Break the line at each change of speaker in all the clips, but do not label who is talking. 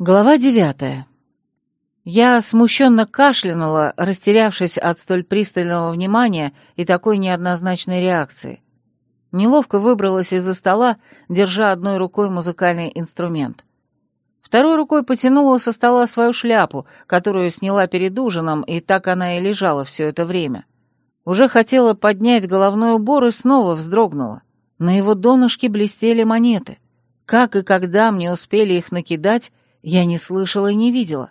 Глава девятая. Я смущенно кашлянула, растерявшись от столь пристального внимания и такой неоднозначной реакции. Неловко выбралась из-за стола, держа одной рукой музыкальный инструмент. Второй рукой потянула со стола свою шляпу, которую сняла перед ужином, и так она и лежала все это время. Уже хотела поднять головной убор и снова вздрогнула. На его донышке блестели монеты. Как и когда мне успели их накидать, я не слышала и не видела.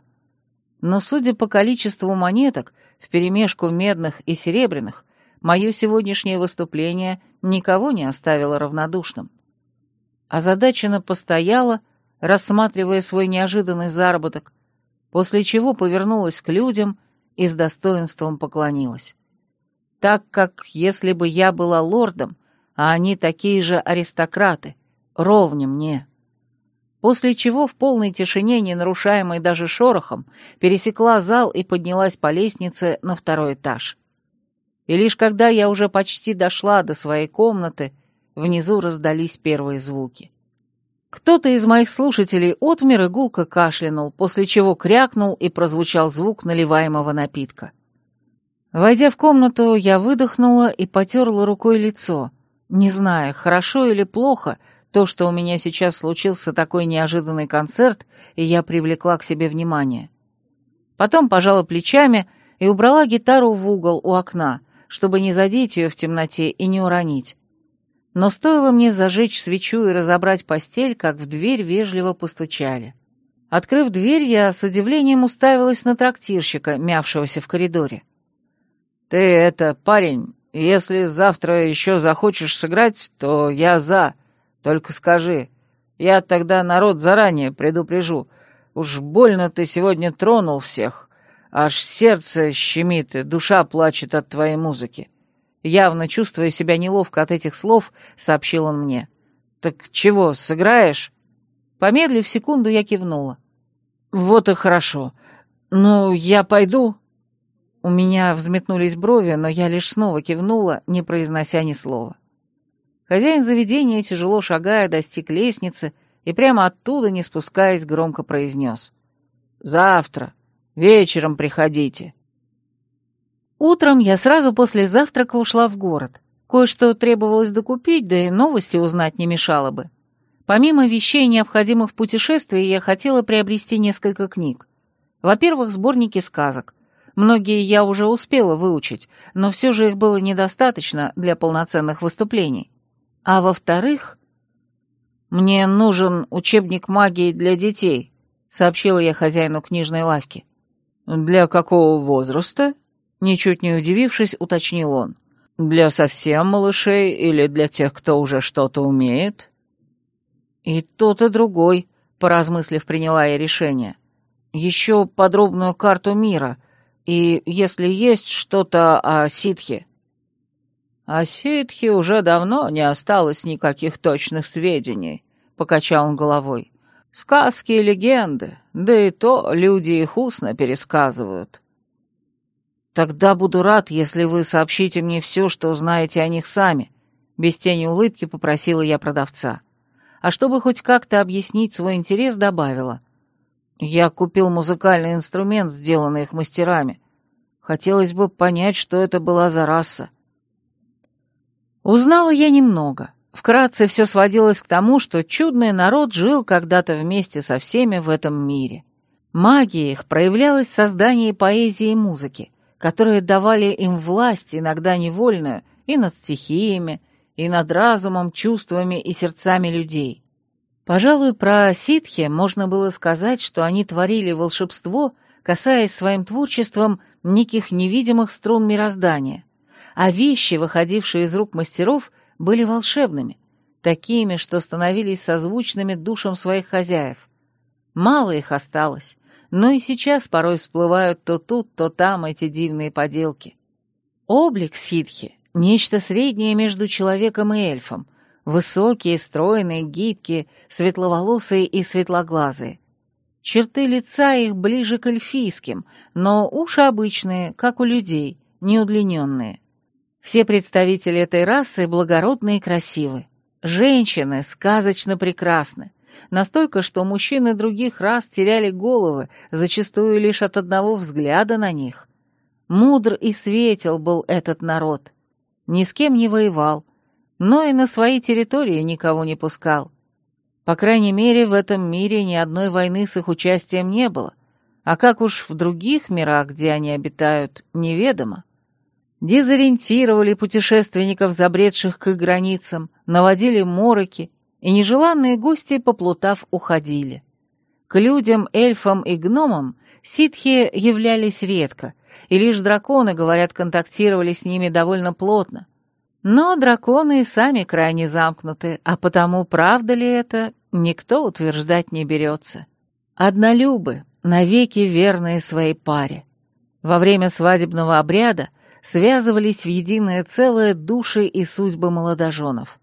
Но, судя по количеству монеток, вперемешку медных и серебряных, мое сегодняшнее выступление никого не оставило равнодушным. Озадаченно постояла, рассматривая свой неожиданный заработок, после чего повернулась к людям и с достоинством поклонилась. Так как, если бы я была лордом, а они такие же аристократы, ровня мне после чего в полной тишине, не нарушаемой даже шорохом, пересекла зал и поднялась по лестнице на второй этаж. И лишь когда я уже почти дошла до своей комнаты, внизу раздались первые звуки. Кто-то из моих слушателей отмер и гулко кашлянул, после чего крякнул и прозвучал звук наливаемого напитка. Войдя в комнату, я выдохнула и потерла рукой лицо, не зная, хорошо или плохо — то, что у меня сейчас случился такой неожиданный концерт, и я привлекла к себе внимание. Потом пожала плечами и убрала гитару в угол у окна, чтобы не задеть ее в темноте и не уронить. Но стоило мне зажечь свечу и разобрать постель, как в дверь вежливо постучали. Открыв дверь, я с удивлением уставилась на трактирщика, мявшегося в коридоре. «Ты это, парень, если завтра еще захочешь сыграть, то я за», только скажи. Я тогда народ заранее предупрежу. Уж больно ты сегодня тронул всех. Аж сердце щемит и душа плачет от твоей музыки. Явно чувствуя себя неловко от этих слов, сообщил он мне. «Так чего, сыграешь?» Помедлив секунду, я кивнула. «Вот и хорошо. Ну, я пойду». У меня взметнулись брови, но я лишь снова кивнула, не произнося ни слова. Хозяин заведения, тяжело шагая, достиг лестницы и прямо оттуда, не спускаясь, громко произнес. «Завтра. Вечером приходите». Утром я сразу после завтрака ушла в город. Кое-что требовалось докупить, да и новости узнать не мешало бы. Помимо вещей, необходимых в путешествии, я хотела приобрести несколько книг. Во-первых, сборники сказок. Многие я уже успела выучить, но все же их было недостаточно для полноценных выступлений. А во-вторых, мне нужен учебник магии для детей, сообщила я хозяину книжной лавки. Для какого возраста? Ничуть не удивившись, уточнил он. Для совсем малышей или для тех, кто уже что-то умеет? И тот, и другой, поразмыслив, приняла я решение. Еще подробную карту мира, и, если есть что-то о ситхе. «О ситхе уже давно не осталось никаких точных сведений», — покачал он головой. «Сказки и легенды, да и то люди их устно пересказывают». «Тогда буду рад, если вы сообщите мне все, что знаете о них сами», — без тени улыбки попросила я продавца. А чтобы хоть как-то объяснить свой интерес, добавила. «Я купил музыкальный инструмент, сделанный их мастерами. Хотелось бы понять, что это была за раса. Узнала я немного. Вкратце все сводилось к тому, что чудный народ жил когда-то вместе со всеми в этом мире. Магия их проявлялась в создании поэзии и музыки, которые давали им власть, иногда невольную, и над стихиями, и над разумом, чувствами и сердцами людей. Пожалуй, про ситхи можно было сказать, что они творили волшебство, касаясь своим творчеством неких невидимых струн мироздания а вещи, выходившие из рук мастеров, были волшебными, такими, что становились созвучными душам своих хозяев. Мало их осталось, но и сейчас порой всплывают то тут, то там эти дивные поделки. Облик ситхи — нечто среднее между человеком и эльфом, высокие, стройные, гибкие, светловолосые и светлоглазые. Черты лица их ближе к эльфийским, но уши обычные, как у людей, неудлиненные. Все представители этой расы благородны и красивы. Женщины сказочно прекрасны. настолько, что мужчины других рас теряли головы, зачастую лишь от одного взгляда на них. Мудр и светел был этот народ. Ни с кем не воевал, но и на свои территории никого не пускал. По крайней мере, в этом мире ни одной войны с их участием не было, а как уж в других мирах, где они обитают, неведомо. Дезориентировали путешественников, забредших к их границам, наводили мороки, и нежеланные гости, поплутав, уходили. К людям, эльфам и гномам ситхи являлись редко, и лишь драконы, говорят, контактировали с ними довольно плотно. Но драконы и сами крайне замкнуты, а потому, правда ли это, никто утверждать не берется. Однолюбы, навеки верные своей паре. Во время свадебного обряда связывались в единое целое души и судьбы молодоженов.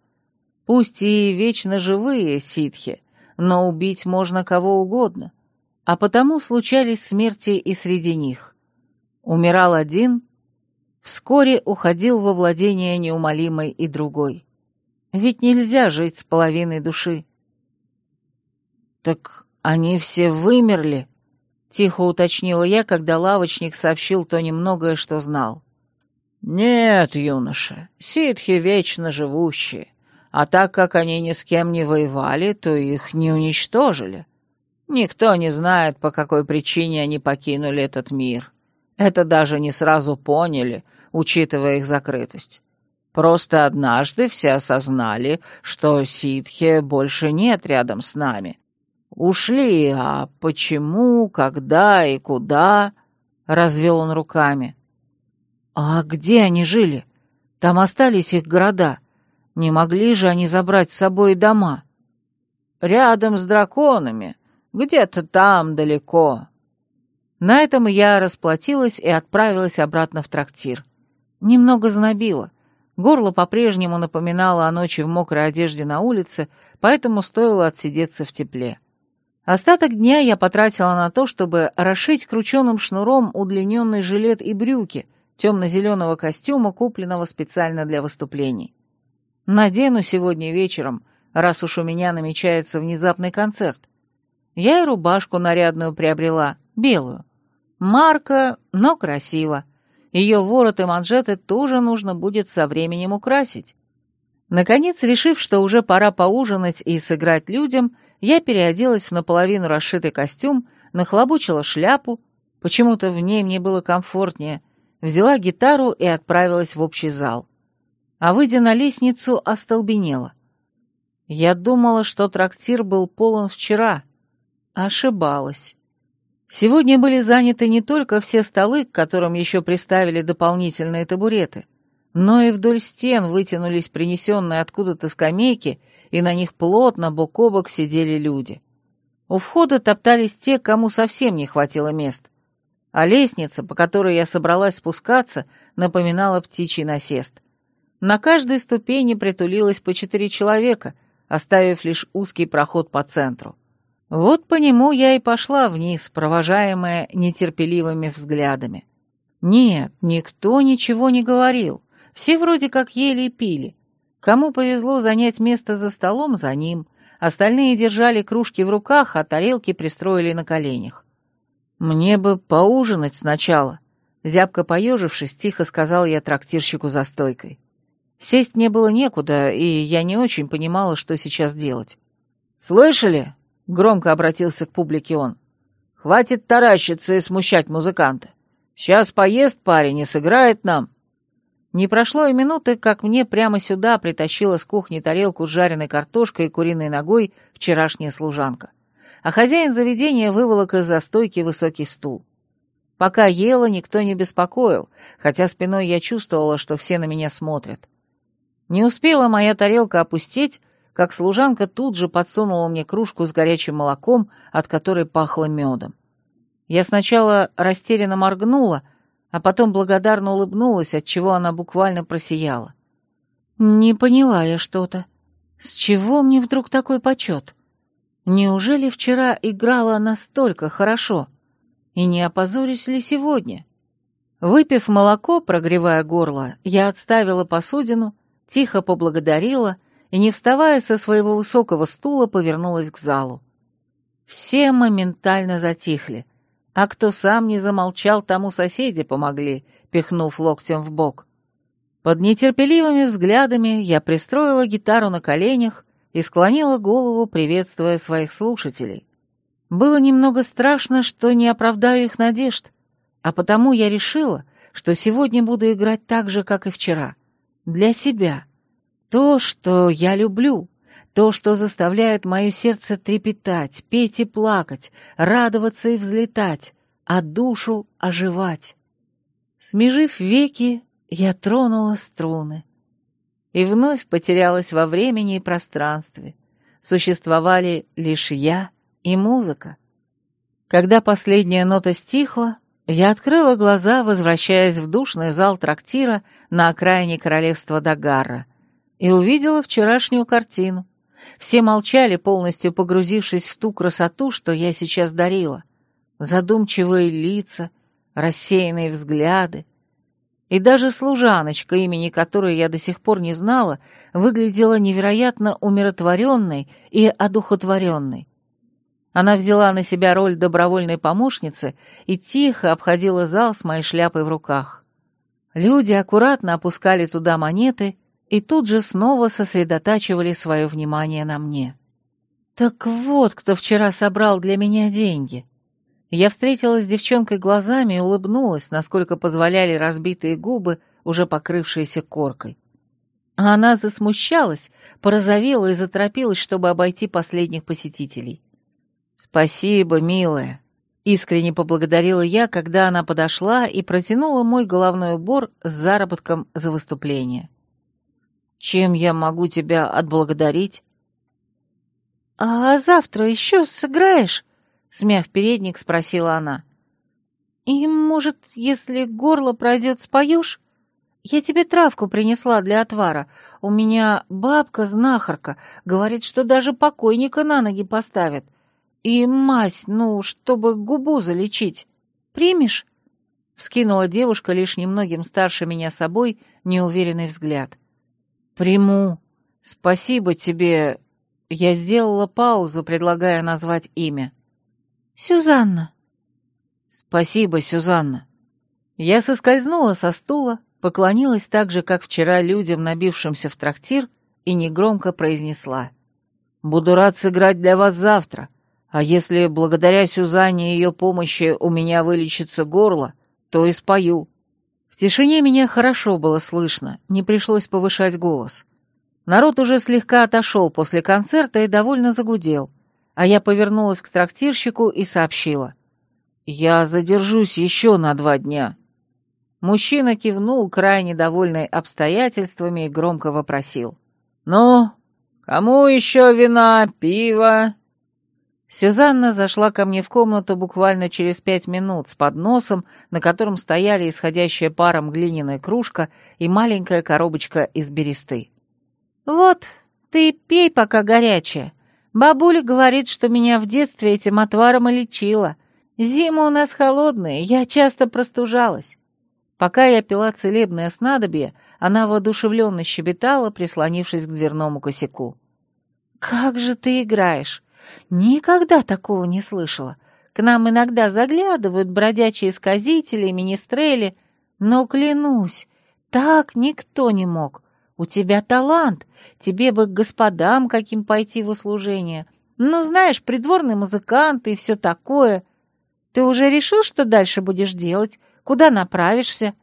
Пусть и вечно живые ситхи, но убить можно кого угодно, а потому случались смерти и среди них. Умирал один, вскоре уходил во владение неумолимой и другой. Ведь нельзя жить с половиной души. «Так они все вымерли?» — тихо уточнила я, когда лавочник сообщил то немногое, что знал. «Нет, юноша, ситхи вечно живущие, а так как они ни с кем не воевали, то их не уничтожили. Никто не знает, по какой причине они покинули этот мир. Это даже не сразу поняли, учитывая их закрытость. Просто однажды все осознали, что ситхи больше нет рядом с нами, «Ушли, а почему, когда и куда?» — развел он руками. «А где они жили? Там остались их города. Не могли же они забрать с собой дома?» «Рядом с драконами, где-то там далеко». На этом я расплатилась и отправилась обратно в трактир. Немного знобило. Горло по-прежнему напоминало о ночи в мокрой одежде на улице, поэтому стоило отсидеться в тепле. Остаток дня я потратила на то, чтобы расшить крученым шнуром удлиненный жилет и брюки темно-зеленого костюма, купленного специально для выступлений. Надену сегодня вечером, раз уж у меня намечается внезапный концерт. Я и рубашку нарядную приобрела, белую. Марка, но красиво. Ее ворот и манжеты тоже нужно будет со временем украсить. Наконец, решив, что уже пора поужинать и сыграть людям, я переоделась в наполовину расшитый костюм, нахлобучила шляпу, почему-то в ней мне было комфортнее, взяла гитару и отправилась в общий зал. А выйдя на лестницу, остолбенела. Я думала, что трактир был полон вчера. Ошибалась. Сегодня были заняты не только все столы, к которым еще приставили дополнительные табуреты, но и вдоль стен вытянулись принесенные откуда-то скамейки и на них плотно бок о бок сидели люди. У входа топтались те, кому совсем не хватило мест, а лестница, по которой я собралась спускаться, напоминала птичий насест. На каждой ступени притулилось по четыре человека, оставив лишь узкий проход по центру. Вот по нему я и пошла вниз, провожаемая нетерпеливыми взглядами. Нет, никто ничего не говорил, все вроде как ели и пили, Кому повезло занять место за столом, за ним. Остальные держали кружки в руках, а тарелки пристроили на коленях. «Мне бы поужинать сначала», — зябко поежившись, тихо сказал я трактирщику за стойкой. Сесть мне было некуда, и я не очень понимала, что сейчас делать. «Слышали?» — громко обратился к публике он. «Хватит таращиться и смущать музыканта. Сейчас поест парень и сыграет нам. Не прошло и минуты, как мне прямо сюда притащила с кухни тарелку с жареной картошкой и куриной ногой вчерашняя служанка. А хозяин заведения выволок из-за стойки высокий стул. Пока ела, никто не беспокоил, хотя спиной я чувствовала, что все на меня смотрят. Не успела моя тарелка опустить, как служанка тут же подсунула мне кружку с горячим молоком, от которой пахло медом. Я сначала растерянно моргнула, а потом благодарно улыбнулась, отчего она буквально просияла. «Не поняла я что-то. С чего мне вдруг такой почет? Неужели вчера играла настолько хорошо? И не опозорюсь ли сегодня?» Выпив молоко, прогревая горло, я отставила посудину, тихо поблагодарила и, не вставая со своего высокого стула, повернулась к залу. Все моментально затихли, а кто сам не замолчал, тому соседи помогли, пихнув локтем в бок. Под нетерпеливыми взглядами я пристроила гитару на коленях и склонила голову, приветствуя своих слушателей. Было немного страшно, что не оправдаю их надежд, а потому я решила, что сегодня буду играть так же, как и вчера. Для себя. То, что я люблю. То, что заставляет мое сердце трепетать, петь и плакать, радоваться и взлетать, а душу оживать. Смежив веки, я тронула струны. И вновь потерялась во времени и пространстве. Существовали лишь я и музыка. Когда последняя нота стихла, я открыла глаза, возвращаясь в душный зал трактира на окраине королевства Дагарра, и увидела вчерашнюю картину. Все молчали, полностью погрузившись в ту красоту, что я сейчас дарила. Задумчивые лица, рассеянные взгляды. И даже служаночка, имени которой я до сих пор не знала, выглядела невероятно умиротворенной и одухотворенной. Она взяла на себя роль добровольной помощницы и тихо обходила зал с моей шляпой в руках. Люди аккуратно опускали туда монеты и тут же снова сосредотачивали свое внимание на мне. Так вот, кто вчера собрал для меня деньги. Я встретилась с девчонкой глазами и улыбнулась, насколько позволяли разбитые губы, уже покрывшиеся коркой. А она засмущалась, порозовела и заторопилась, чтобы обойти последних посетителей. «Спасибо, милая», — искренне поблагодарила я, когда она подошла и протянула мой головной убор с заработком за выступление. Чем я могу тебя отблагодарить?» «А завтра еще сыграешь?» — смяв передник, спросила она. «И, может, если горло пройдет, споешь? Я тебе травку принесла для отвара. У меня бабка-знахарка говорит, что даже покойника на ноги поставят. И мазь, ну, чтобы губу залечить. Примешь?» Вскинула девушка, лишь немногим старше меня собой, неуверенный взгляд. «Приму. Спасибо тебе». Я сделала паузу, предлагая назвать имя. «Сюзанна». «Спасибо, Сюзанна». Я соскользнула со стула, поклонилась так же, как вчера людям, набившимся в трактир, и негромко произнесла. «Буду рад сыграть для вас завтра, а если благодаря Сюзанне и ее помощи у меня вылечится горло, то и спою». В тишине меня хорошо было слышно, не пришлось повышать голос. Народ уже слегка отошел после концерта и довольно загудел, а я повернулась к трактирщику и сообщила. «Я задержусь еще на два дня». Мужчина кивнул, крайне довольный обстоятельствами, и громко вопросил. «Ну, кому еще вина, пиво?» Сюзанна зашла ко мне в комнату буквально через пять минут с подносом, на котором стояли исходящая паром глиняная кружка и маленькая коробочка из бересты. «Вот, ты пей, пока горячая. Бабуля говорит, что меня в детстве этим отваром и лечила. Зима у нас холодная, я часто простужалась». Пока я пила целебное снадобье, она воодушевленно щебетала, прислонившись к дверному косяку. «Как же ты играешь! Никогда такого не слышала. К нам иногда заглядывают бродячие сказители, министрели, но, клянусь, так никто не мог. У тебя талант, тебе бы к господам каким пойти в услужение. Ну, знаешь, придворный музыкант и все такое. Ты уже решил, что дальше будешь делать? Куда направишься?»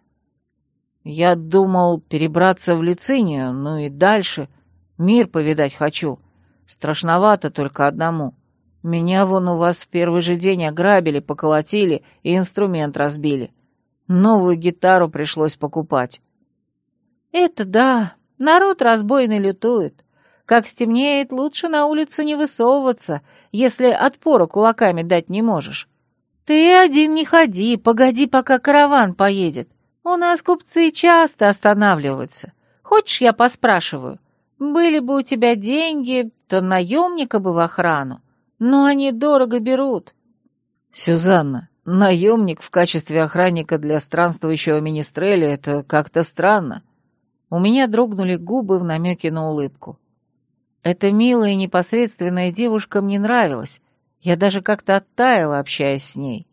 «Я думал перебраться в Лицинию, ну и дальше. Мир повидать хочу. Страшновато только одному. Меня вон у вас в первый же день ограбили, поколотили и инструмент разбили. Новую гитару пришлось покупать. Это да, народ разбойный лютует. Как стемнеет, лучше на улицу не высовываться, если отпора кулаками дать не можешь. Ты один не ходи, погоди, пока караван поедет. У нас купцы часто останавливаются. Хочешь, я поспрашиваю? Были бы у тебя деньги, то наемника бы в охрану. Но они дорого берут. Сюзанна, наемник в качестве охранника для странствующего министреля — это как-то странно. У меня дрогнули губы в намеке на улыбку. Эта милая и непосредственная девушка мне нравилась. Я даже как-то оттаяла, общаясь с ней.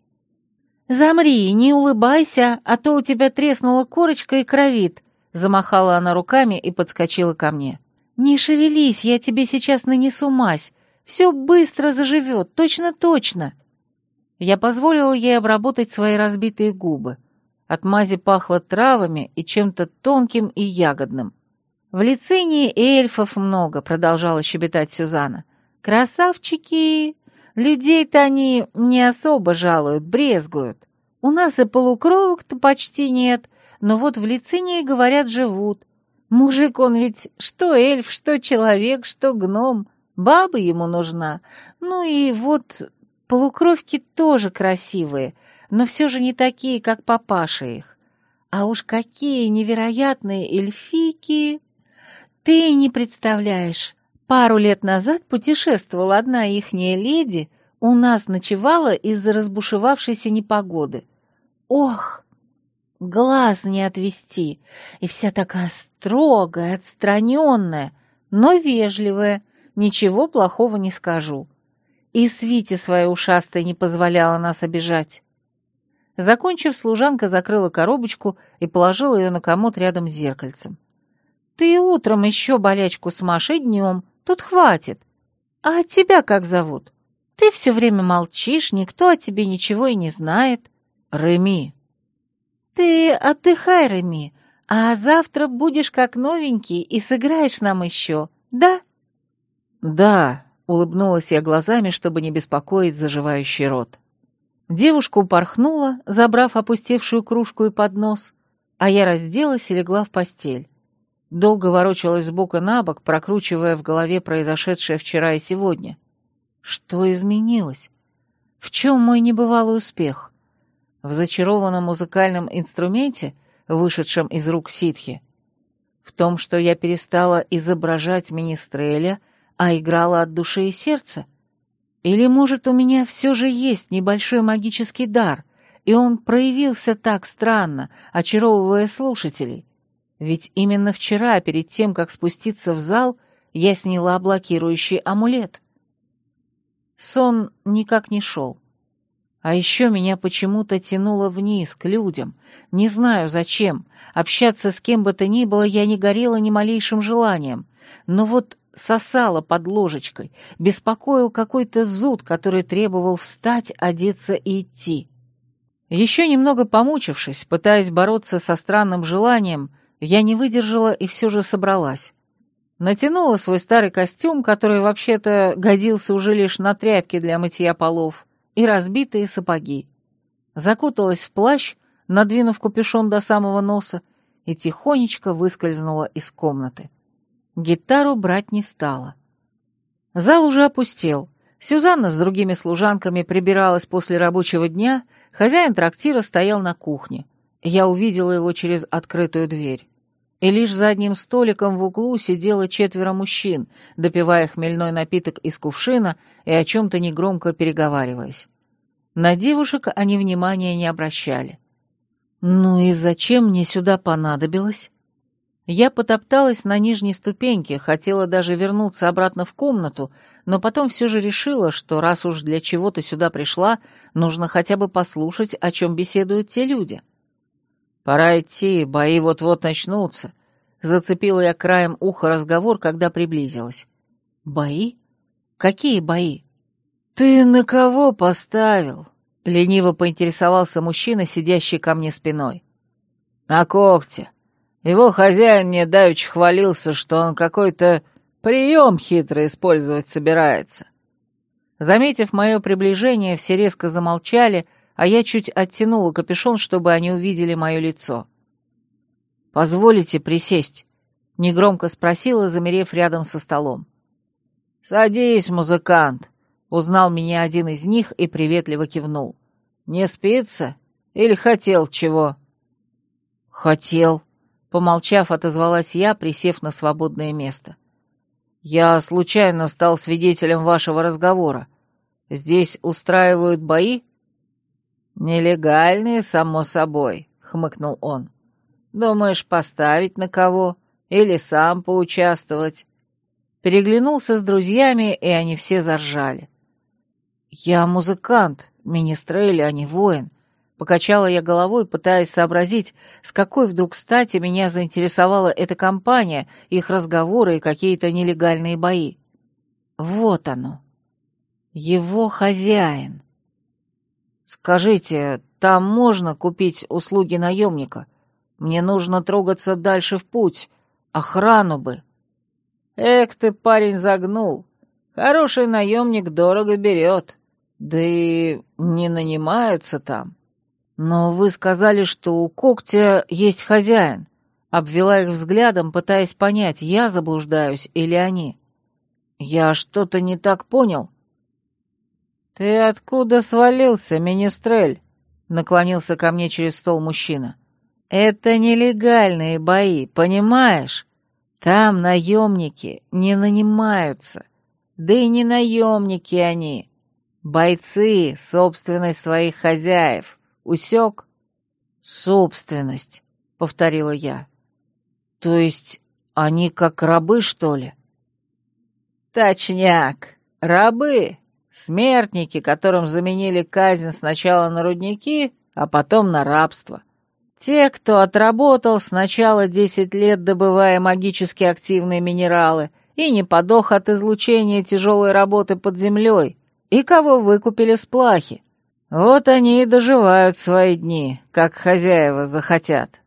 «Замри, не улыбайся, а то у тебя треснула корочка и кровит», — замахала она руками и подскочила ко мне. «Не шевелись, я тебе сейчас нанесу мазь. Все быстро заживет, точно-точно». Я позволила ей обработать свои разбитые губы. От мази пахло травами и чем-то тонким и ягодным. «В лицинии эльфов много», — продолжала щебетать Сюзанна. «Красавчики! Людей-то они не особо жалуют, брезгуют. У нас и полукровок-то почти нет, но вот в лицинии, говорят, живут. Мужик он ведь что эльф, что человек, что гном. Баба ему нужна. Ну и вот полукровки тоже красивые, но все же не такие, как папаша их. А уж какие невероятные эльфики! Ты не представляешь. Пару лет назад путешествовала одна ихняя леди, у нас ночевала из-за разбушевавшейся непогоды. Ох, глаз не отвести, и вся такая строгая, отстраненная, но вежливая, ничего плохого не скажу. И Свите своей ушастой не позволяла нас обижать. Закончив, служанка закрыла коробочку и положила ее на комод рядом с зеркальцем. «Ты утром еще болячку смажь и днем, тут хватит. А тебя как зовут? Ты все время молчишь, никто о тебе ничего и не знает». «Реми». «Ты отдыхай, Реми, а завтра будешь как новенький и сыграешь нам еще, да?» «Да», — улыбнулась я глазами, чтобы не беспокоить заживающий рот. Девушка упорхнула, забрав опустевшую кружку и поднос, а я разделась и легла в постель. Долго ворочалась с бока на бок, прокручивая в голове произошедшее вчера и сегодня. Что изменилось? В чем мой небывалый успех? В зачарованном музыкальном инструменте, вышедшем из рук ситхи? В том, что я перестала изображать министреля, а играла от души и сердца? Или, может, у меня все же есть небольшой магический дар, и он проявился так странно, очаровывая слушателей? Ведь именно вчера, перед тем, как спуститься в зал, я сняла блокирующий амулет. Сон никак не шел. А еще меня почему-то тянуло вниз, к людям. Не знаю зачем. Общаться с кем бы то ни было я не горела ни малейшим желанием. Но вот сосала под ложечкой, беспокоил какой-то зуд, который требовал встать, одеться и идти. Еще немного помучившись, пытаясь бороться со странным желанием, я не выдержала и все же собралась. Натянула свой старый костюм, который вообще-то годился уже лишь на тряпки для мытья полов, и разбитые сапоги. Закуталась в плащ, надвинув капюшон до самого носа, и тихонечко выскользнула из комнаты. Гитару брать не стала. Зал уже опустел. Сюзанна с другими служанками прибиралась после рабочего дня, хозяин трактира стоял на кухне. Я увидела его через открытую дверь. И лишь за одним столиком в углу сидело четверо мужчин, допивая хмельной напиток из кувшина и о чем-то негромко переговариваясь. На девушек они внимания не обращали. «Ну и зачем мне сюда понадобилось?» Я потопталась на нижней ступеньке, хотела даже вернуться обратно в комнату, но потом все же решила, что раз уж для чего-то сюда пришла, нужно хотя бы послушать, о чем беседуют те люди. «Пора идти, бои вот-вот начнутся», — зацепила я краем уха разговор, когда приблизилась. «Бои? Какие бои?» «Ты на кого поставил?» — лениво поинтересовался мужчина, сидящий ко мне спиной. «На когте», его хозяин мне давеча хвалился, что он какой-то прием хитрый использовать собирается. Заметив мое приближение, все резко замолчали, а я чуть оттянула капюшон, чтобы они увидели мое лицо. «Позволите присесть?» — негромко спросила, замерев рядом со столом. «Садись, музыкант», — узнал меня один из них и приветливо кивнул. «Не спится? Или хотел чего?» «Хотел», Помолчав, отозвалась я, присев на свободное место. «Я случайно стал свидетелем вашего разговора. Здесь устраивают бои?» «Нелегальные, само собой», — хмыкнул он. «Думаешь, поставить на кого? Или сам поучаствовать?» переглянулся с друзьями, и они все заржали. «Я музыкант, министрель, а не воин», — покачала я головой, пытаясь сообразить, с какой вдруг стати меня заинтересовала эта компания, их разговоры и какие-то нелегальные бои. Вот оно. Его хозяин. «Скажите, там можно купить услуги наемника? Мне нужно трогаться дальше в путь. Охрану бы». «Эк ты, парень, загнул. Хороший наемник дорого берет. Да и не нанимаются там. Но вы сказали, что у когтя есть хозяин». Обвела их взглядом, пытаясь понять, я заблуждаюсь или они. «Я что-то не так понял?» «Ты откуда свалился, министрель?» — наклонился ко мне через стол мужчина. «Это нелегальные бои, понимаешь? Там наемники не нанимаются. Да и не наемники они. Бойцы, собственность своих хозяев. Усек?» «Собственность», — повторила я. «То есть они как рабы, что ли?» «Точняк, рабы, смертники, которым заменили казнь сначала на рудники, а потом на рабство. Те, кто отработал сначала десять лет, добывая магически активные минералы, и не подох от излучения тяжелой работы под землей, и кого выкупили с плахи. Вот они и доживают свои дни, как хозяева захотят».